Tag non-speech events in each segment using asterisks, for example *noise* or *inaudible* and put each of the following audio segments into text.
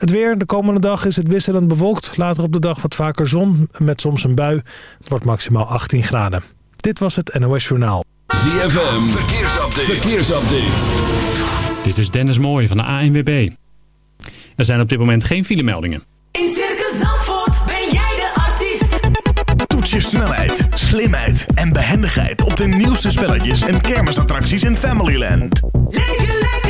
Het weer, de komende dag is het wisselend bewolkt. Later op de dag wat vaker zon, met soms een bui. Het wordt maximaal 18 graden. Dit was het NOS Journaal. ZFM, verkeersupdate. verkeersupdate. Dit is Dennis Mooij van de ANWB. Er zijn op dit moment geen filemeldingen. In Circus Zandvoort ben jij de artiest. Toets je snelheid, slimheid en behendigheid op de nieuwste spelletjes en kermisattracties in Familyland. Leef je lekker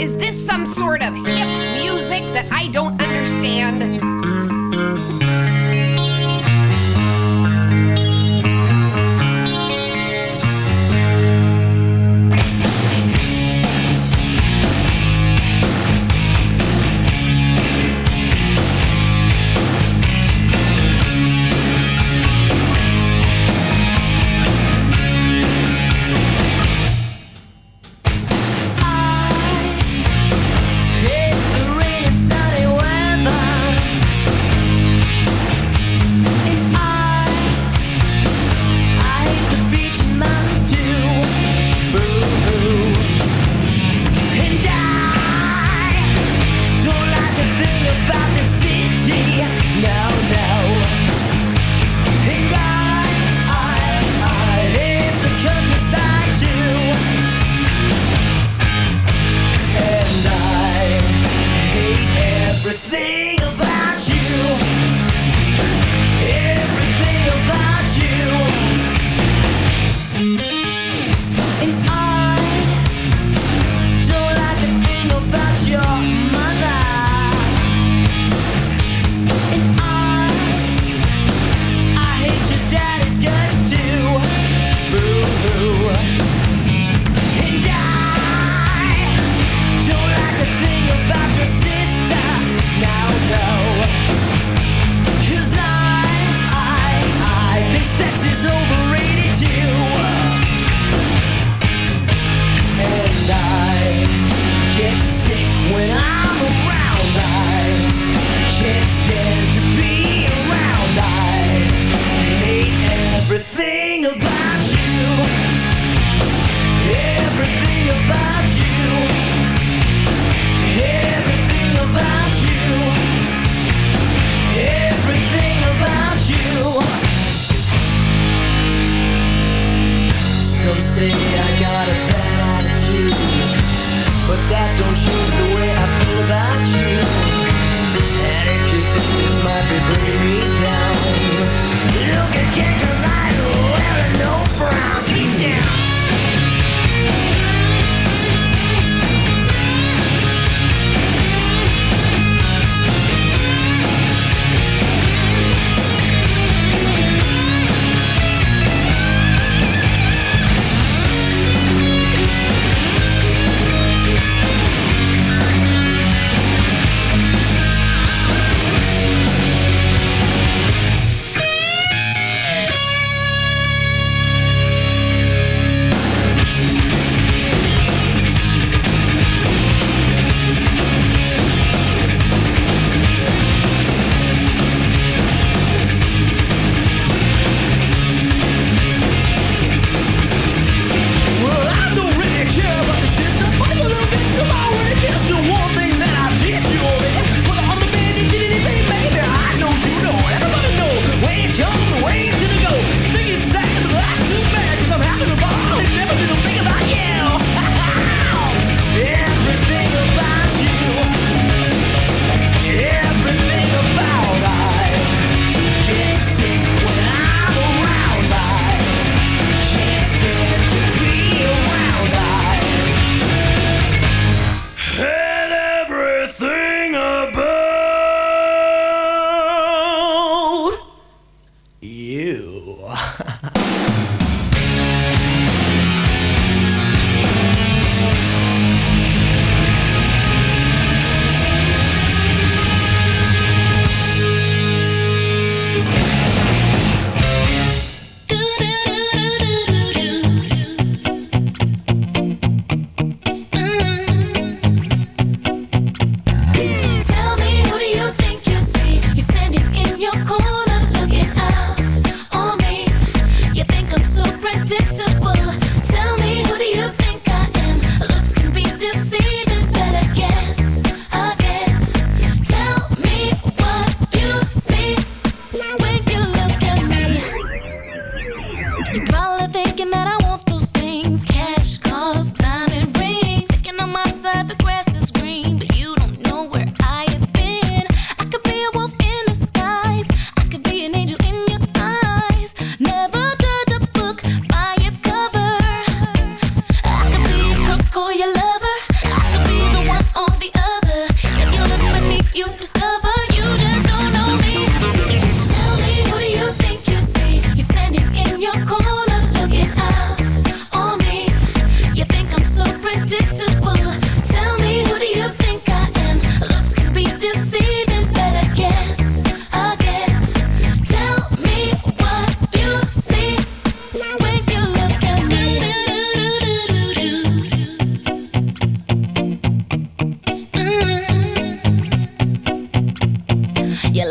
Is this some sort of hip music that I don't understand?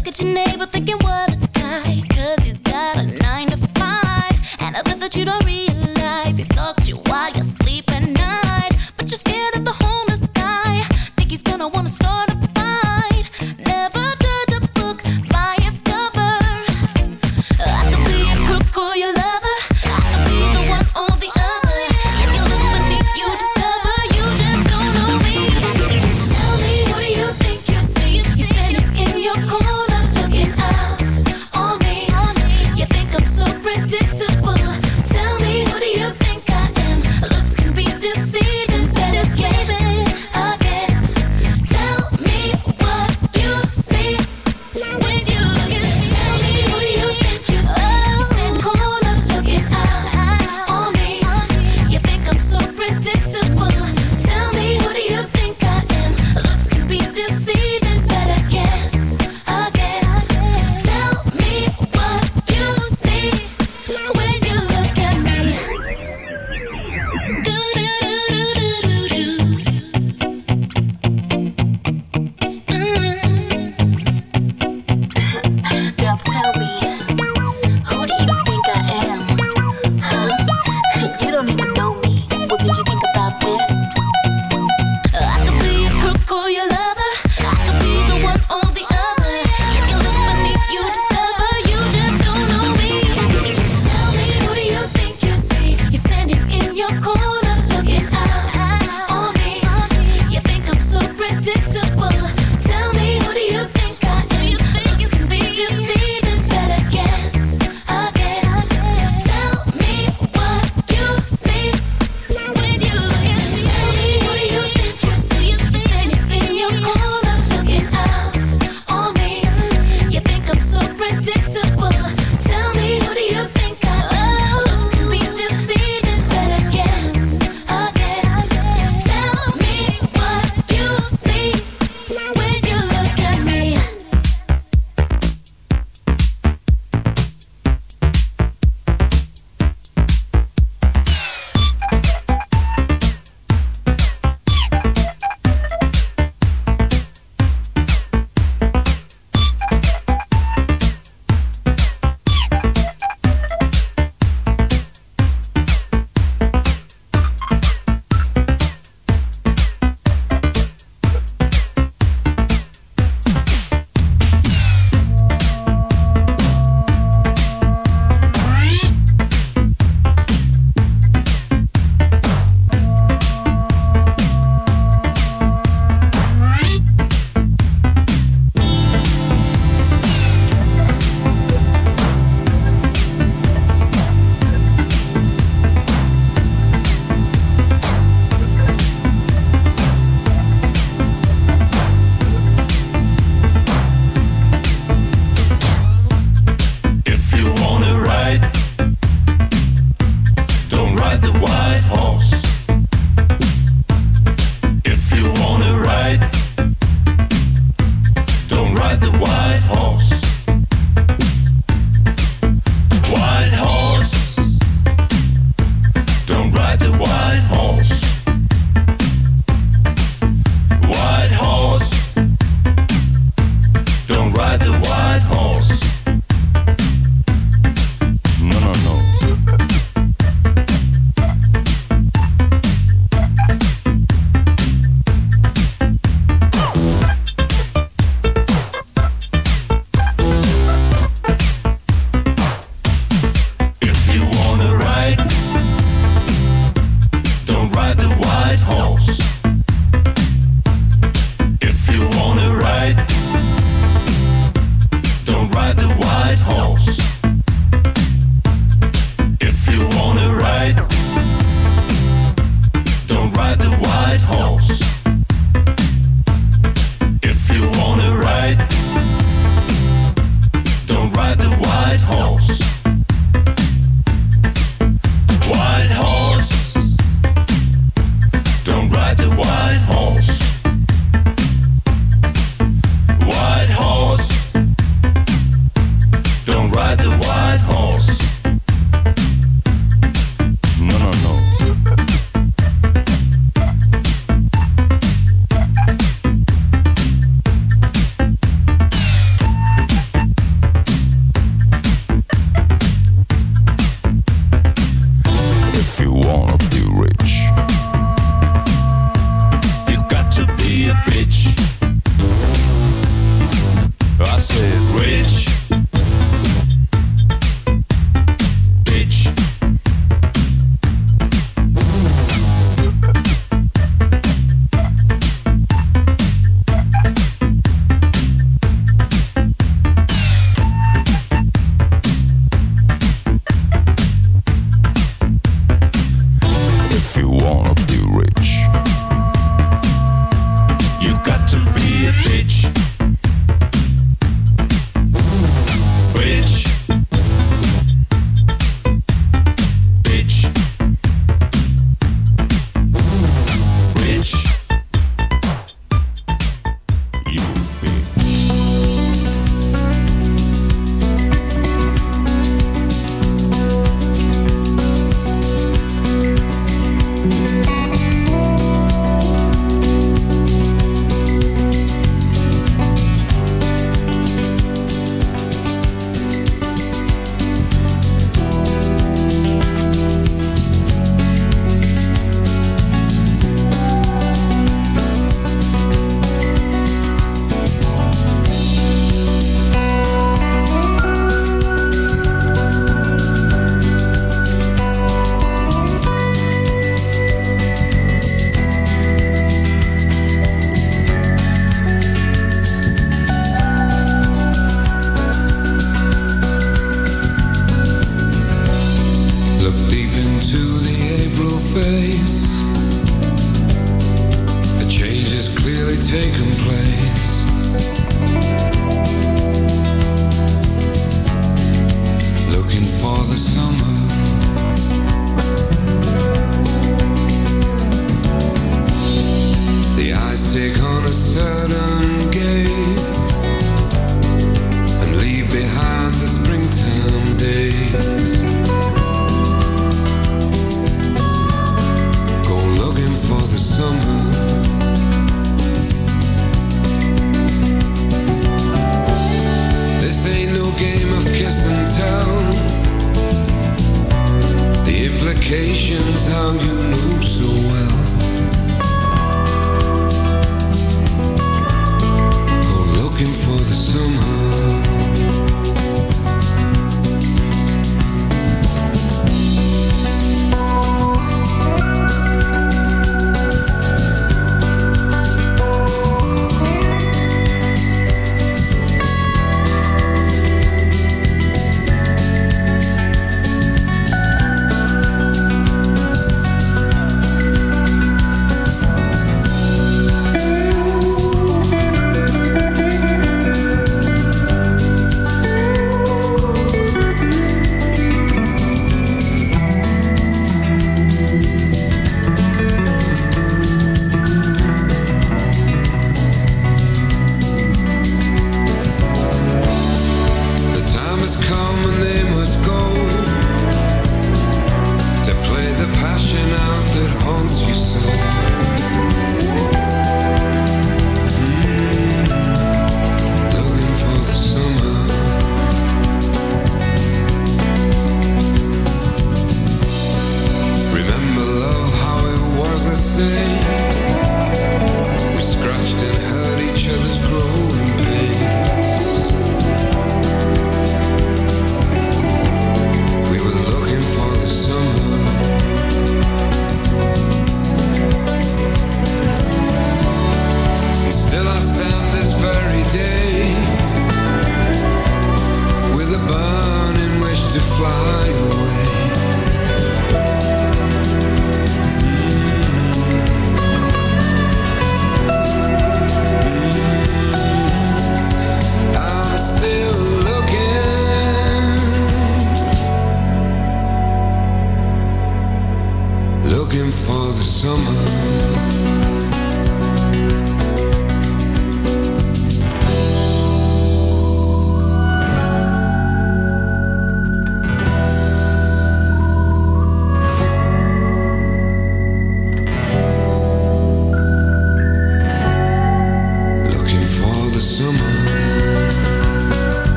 Look at your neighbor thinking,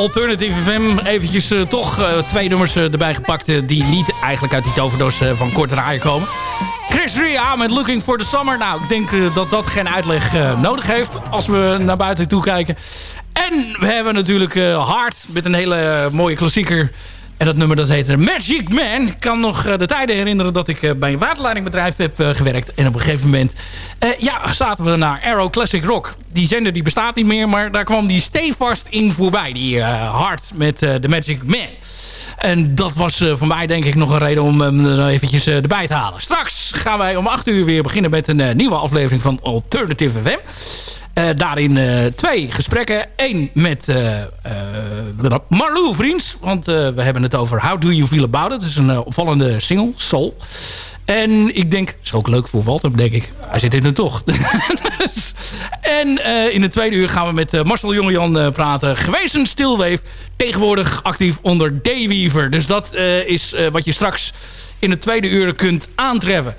Alternative FM eventjes eh, toch eh, twee nummers eh, erbij gepakt... die niet eigenlijk uit die toverdoos van kort komen. Chris Ria met Looking for the Summer. Nou, ik denk dat dat geen uitleg nodig heeft als we naar buiten toe kijken. En we hebben natuurlijk Hard met een hele mooie klassieker... En dat nummer dat heette Magic Man. Ik kan nog eh, de tijden herinneren dat ik eh, bij een waterleidingbedrijf heb eh, gewerkt. En op een gegeven moment ja, zaten we naar Arrow Classic Rock. Die zender die bestaat niet meer, maar daar kwam die stevast in voorbij. Die eh, hard met de Magic Man. En dat was voor mij denk ik nog een reden om hem er eventjes erbij te halen. Straks gaan wij om 8 uur weer beginnen met een nieuwe aflevering van Alternative FM. Eh, daarin eh, twee gesprekken. Eén met eh, Marlou Vriends. Want we hebben het over How Do You Feel About It. Het is een opvallende single, Soul. En ik denk, is ook leuk voor Walter, denk ik. Hij zit in het toch. *laughs* Dus- en in de tweede uur gaan we met Marcel Jongejan praten. Gewezen stilweef, tegenwoordig actief onder Dayweaver. Dus dat is wat je straks in de tweede uur kunt aantreffen.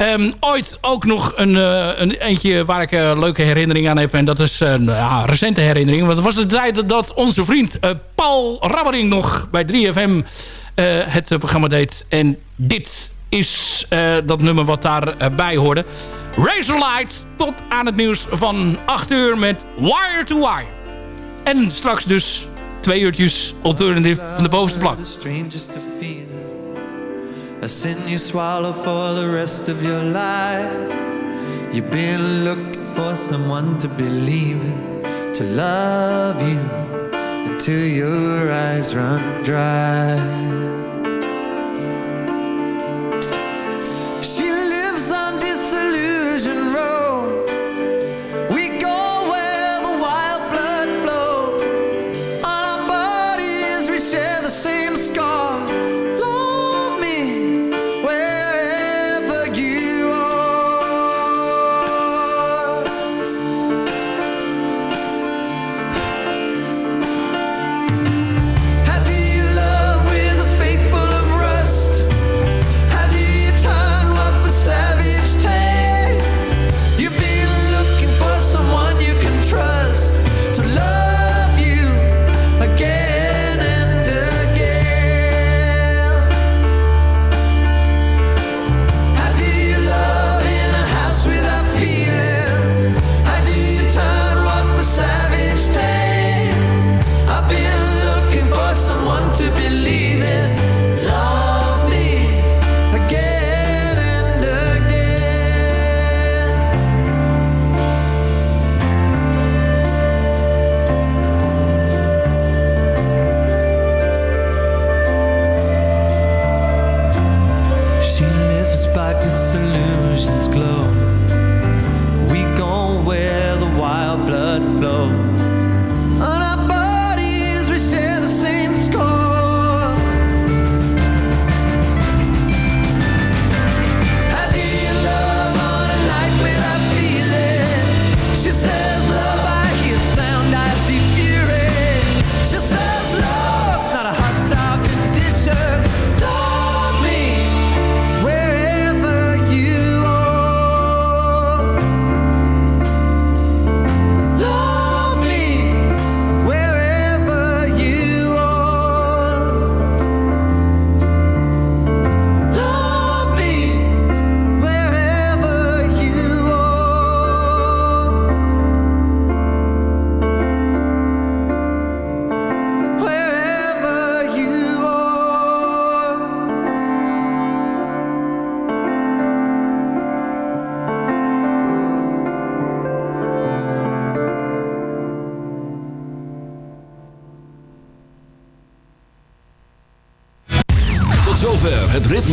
Ehm, ooit ook nog een, eh, een eentje waar ik een leuke herinnering aan heb. En dat is een ja, recente herinnering. Want het was de tijd dat onze vriend eh, Paul Rabbering nog bij 3FM eh, het programma deed. En dit is eh, dat nummer wat daarbij hoorde. Razorlight tot aan het nieuws van 8 uur met Wire to Wire. En straks dus twee uurtjes alternative van de bovenste plank. A sin you swallow for the rest of your life. You've been looking for someone to believe in To love you Until your eyes run dry